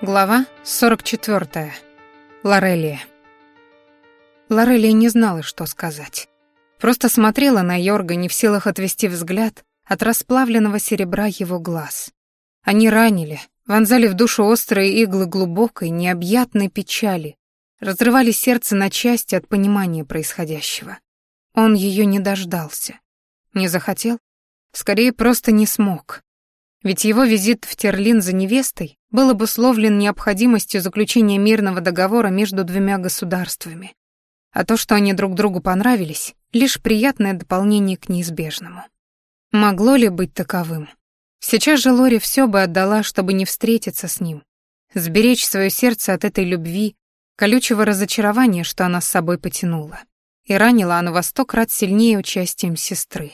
Глава 44. Лорелия. Лорелия не знала, что сказать. Просто смотрела на Йорга, не в силах отвести взгляд от расплавленного серебра его глаз. Они ранили, вонзали в душу острые иглы глубокой, необъятной печали, разрывали сердце на части от понимания происходящего. Он ее не дождался. Не захотел? Скорее, просто не смог. Ведь его визит в Терлин за невестой был обусловлен необходимостью заключения мирного договора между двумя государствами. А то, что они друг другу понравились, лишь приятное дополнение к неизбежному. Могло ли быть таковым? Сейчас же Лори все бы отдала, чтобы не встретиться с ним, сберечь свое сердце от этой любви, колючего разочарования, что она с собой потянула. И ранила оно во сто крат сильнее участием сестры.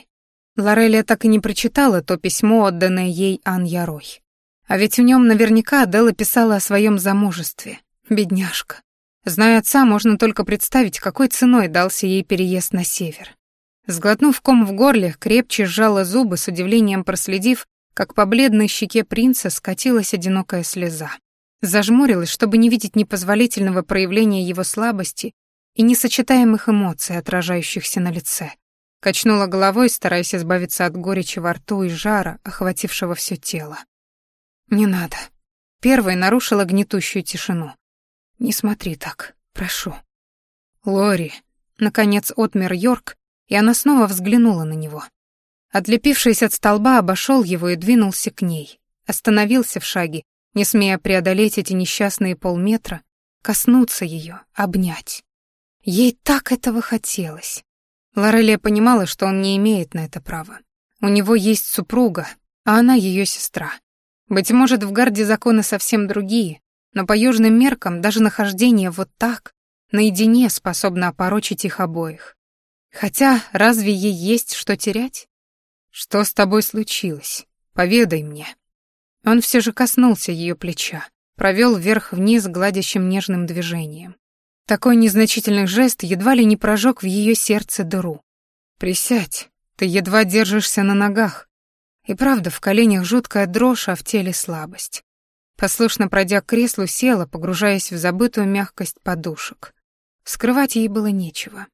Лорелия так и не прочитала то письмо, отданное ей Ан Ярой. А ведь в нем наверняка Адела писала о своем замужестве. Бедняжка. Зная отца, можно только представить, какой ценой дался ей переезд на север. Сглотнув ком в горле, крепче сжала зубы, с удивлением проследив, как по бледной щеке принца скатилась одинокая слеза. Зажмурилась, чтобы не видеть непозволительного проявления его слабости и несочетаемых эмоций, отражающихся на лице. Качнула головой, стараясь избавиться от горечи во рту и жара, охватившего все тело. «Не надо». Первой нарушила гнетущую тишину. «Не смотри так, прошу». «Лори», — наконец отмер Йорк, и она снова взглянула на него. Отлепившись от столба, обошел его и двинулся к ней. Остановился в шаге, не смея преодолеть эти несчастные полметра, коснуться ее, обнять. Ей так этого хотелось. Лорелия понимала, что он не имеет на это права. У него есть супруга, а она ее сестра. Быть может, в гарде законы совсем другие, но по южным меркам даже нахождение вот так, наедине, способно опорочить их обоих. Хотя разве ей есть что терять? Что с тобой случилось? Поведай мне. Он все же коснулся ее плеча, провел вверх-вниз гладящим нежным движением. Такой незначительный жест едва ли не прожег в ее сердце дыру. «Присядь, ты едва держишься на ногах. И правда, в коленях жуткая дрожь, а в теле слабость. Послушно пройдя к креслу, села, погружаясь в забытую мягкость подушек. Скрывать ей было нечего.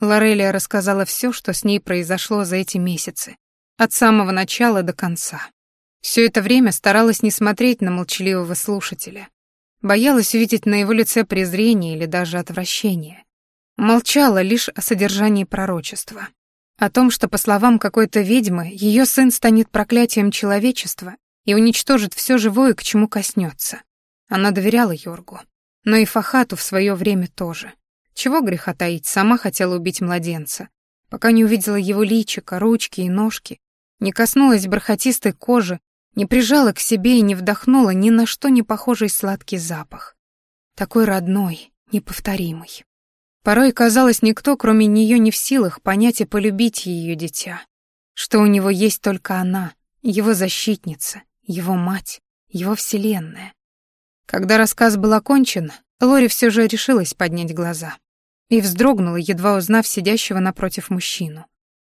Лорелия рассказала все, что с ней произошло за эти месяцы, от самого начала до конца. Все это время старалась не смотреть на молчаливого слушателя. Боялась увидеть на его лице презрение или даже отвращение. Молчала лишь о содержании пророчества. О том, что, по словам какой-то ведьмы, ее сын станет проклятием человечества и уничтожит все живое, к чему коснется. Она доверяла Йоргу. Но и Фахату в свое время тоже. Чего греха таить, сама хотела убить младенца. Пока не увидела его личико, ручки и ножки, не коснулась бархатистой кожи, не прижала к себе и не вдохнула ни на что не похожий сладкий запах. Такой родной, неповторимый. Порой казалось, никто, кроме нее, не в силах понять и полюбить ее дитя. Что у него есть только она, его защитница, его мать, его вселенная. Когда рассказ был окончен, Лори все же решилась поднять глаза. И вздрогнула, едва узнав сидящего напротив мужчину.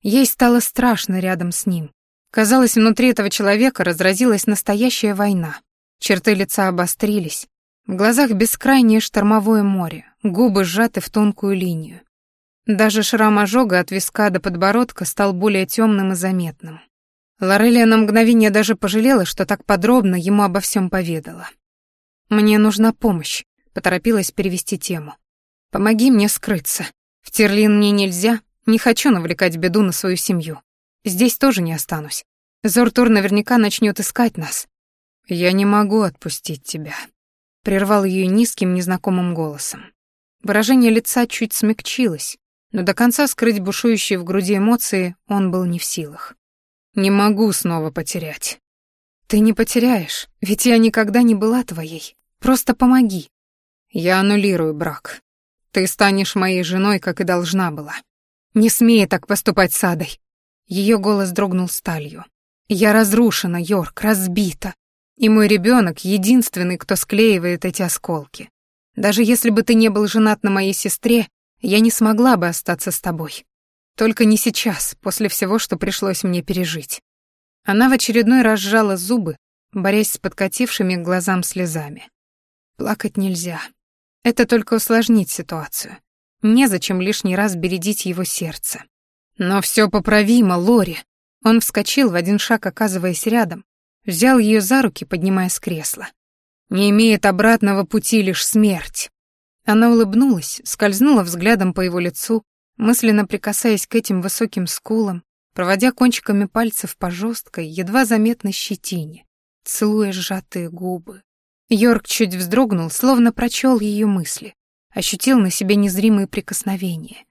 Ей стало страшно рядом с ним. Казалось, внутри этого человека разразилась настоящая война. Черты лица обострились, в глазах бескрайнее штормовое море, губы сжаты в тонкую линию. Даже шрам ожога от виска до подбородка стал более темным и заметным. Лорелия на мгновение даже пожалела, что так подробно ему обо всем поведала. «Мне нужна помощь», — поторопилась перевести тему. «Помоги мне скрыться. В Терлин мне нельзя, не хочу навлекать беду на свою семью. Здесь тоже не останусь. Зортур наверняка начнет искать нас. Я не могу отпустить тебя», прервал ее низким незнакомым голосом. Выражение лица чуть смягчилось, но до конца скрыть бушующие в груди эмоции он был не в силах. «Не могу снова потерять». «Ты не потеряешь, ведь я никогда не была твоей. Просто помоги». «Я аннулирую брак. Ты станешь моей женой, как и должна была. Не смей так поступать с Адой». Ее голос дрогнул сталью. «Я разрушена, Йорк, разбита. И мой ребенок единственный, кто склеивает эти осколки. Даже если бы ты не был женат на моей сестре, я не смогла бы остаться с тобой. Только не сейчас, после всего, что пришлось мне пережить. Она в очередной раз сжала зубы, борясь с подкатившими к глазам слезами. Плакать нельзя. Это только усложнит ситуацию. Незачем лишний раз бередить его сердце. Но все поправимо, Лори. Он вскочил в один шаг, оказываясь рядом, взял ее за руки, поднимая с кресла. Не имеет обратного пути лишь смерть. Она улыбнулась, скользнула взглядом по его лицу, мысленно прикасаясь к этим высоким скулам, проводя кончиками пальцев по жесткой, едва заметной щетине, целуя сжатые губы. Йорк чуть вздрогнул, словно прочел ее мысли, ощутил на себе незримые прикосновения.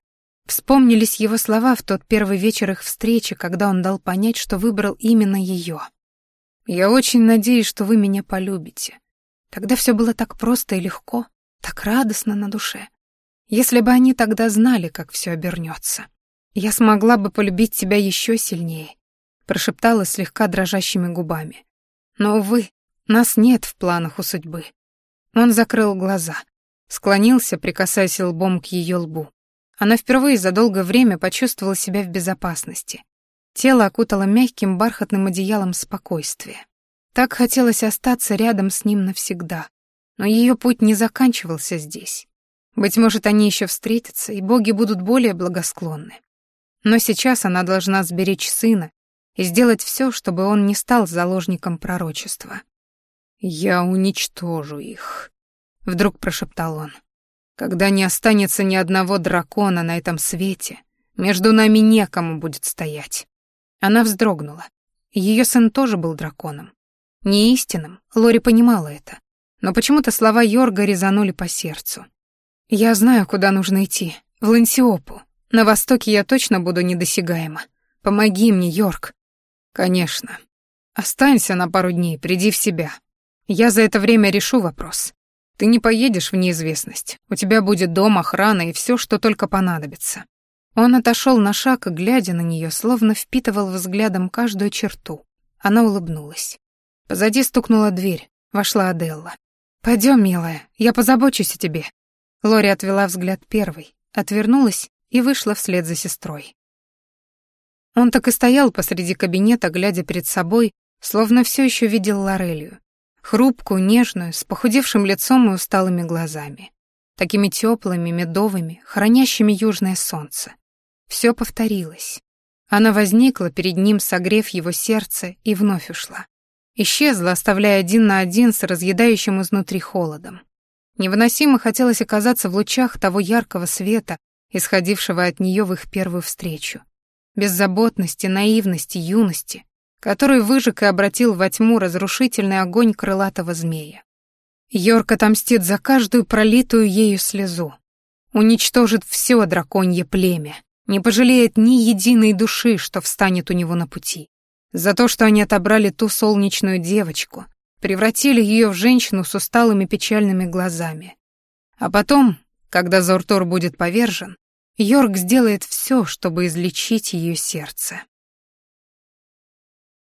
Вспомнились его слова в тот первый вечер их встречи, когда он дал понять, что выбрал именно ее. «Я очень надеюсь, что вы меня полюбите». Тогда все было так просто и легко, так радостно на душе. Если бы они тогда знали, как все обернется. Я смогла бы полюбить тебя еще сильнее, прошептала слегка дрожащими губами. Но, увы, нас нет в планах у судьбы. Он закрыл глаза, склонился, прикасаясь лбом к ее лбу. Она впервые за долгое время почувствовала себя в безопасности. Тело окутало мягким бархатным одеялом спокойствия. Так хотелось остаться рядом с ним навсегда. Но ее путь не заканчивался здесь. Быть может, они еще встретятся, и боги будут более благосклонны. Но сейчас она должна сберечь сына и сделать все, чтобы он не стал заложником пророчества. «Я уничтожу их», — вдруг прошептал он. Когда не останется ни одного дракона на этом свете, между нами некому будет стоять. Она вздрогнула. Ее сын тоже был драконом. Не истинным, Лори понимала это. Но почему-то слова Йорга резанули по сердцу. «Я знаю, куда нужно идти. В Лансиопу. На востоке я точно буду недосягаема. Помоги мне, Йорк». «Конечно. Останься на пару дней, приди в себя. Я за это время решу вопрос. Ты не поедешь в неизвестность. У тебя будет дом, охрана и все, что только понадобится». Он отошел на шаг, глядя на нее, словно впитывал взглядом каждую черту. Она улыбнулась. Позади стукнула дверь. Вошла Аделла. Пойдем, милая, я позабочусь о тебе». Лори отвела взгляд первой, отвернулась и вышла вслед за сестрой. Он так и стоял посреди кабинета, глядя перед собой, словно все еще видел Лорелию хрупкую, нежную, с похудевшим лицом и усталыми глазами, такими теплыми, медовыми, хранящими южное солнце. Все повторилось. Она возникла перед ним, согрев его сердце, и вновь ушла. Исчезла, оставляя один на один с разъедающим изнутри холодом. Невыносимо хотелось оказаться в лучах того яркого света, исходившего от нее в их первую встречу. Беззаботности, наивности, юности, который выжег и обратил во тьму разрушительный огонь крылатого змея. Йорк отомстит за каждую пролитую ею слезу, уничтожит все драконье племя, не пожалеет ни единой души, что встанет у него на пути. За то, что они отобрали ту солнечную девочку, превратили ее в женщину с усталыми печальными глазами. А потом, когда Зортор будет повержен, Йорк сделает все, чтобы излечить ее сердце.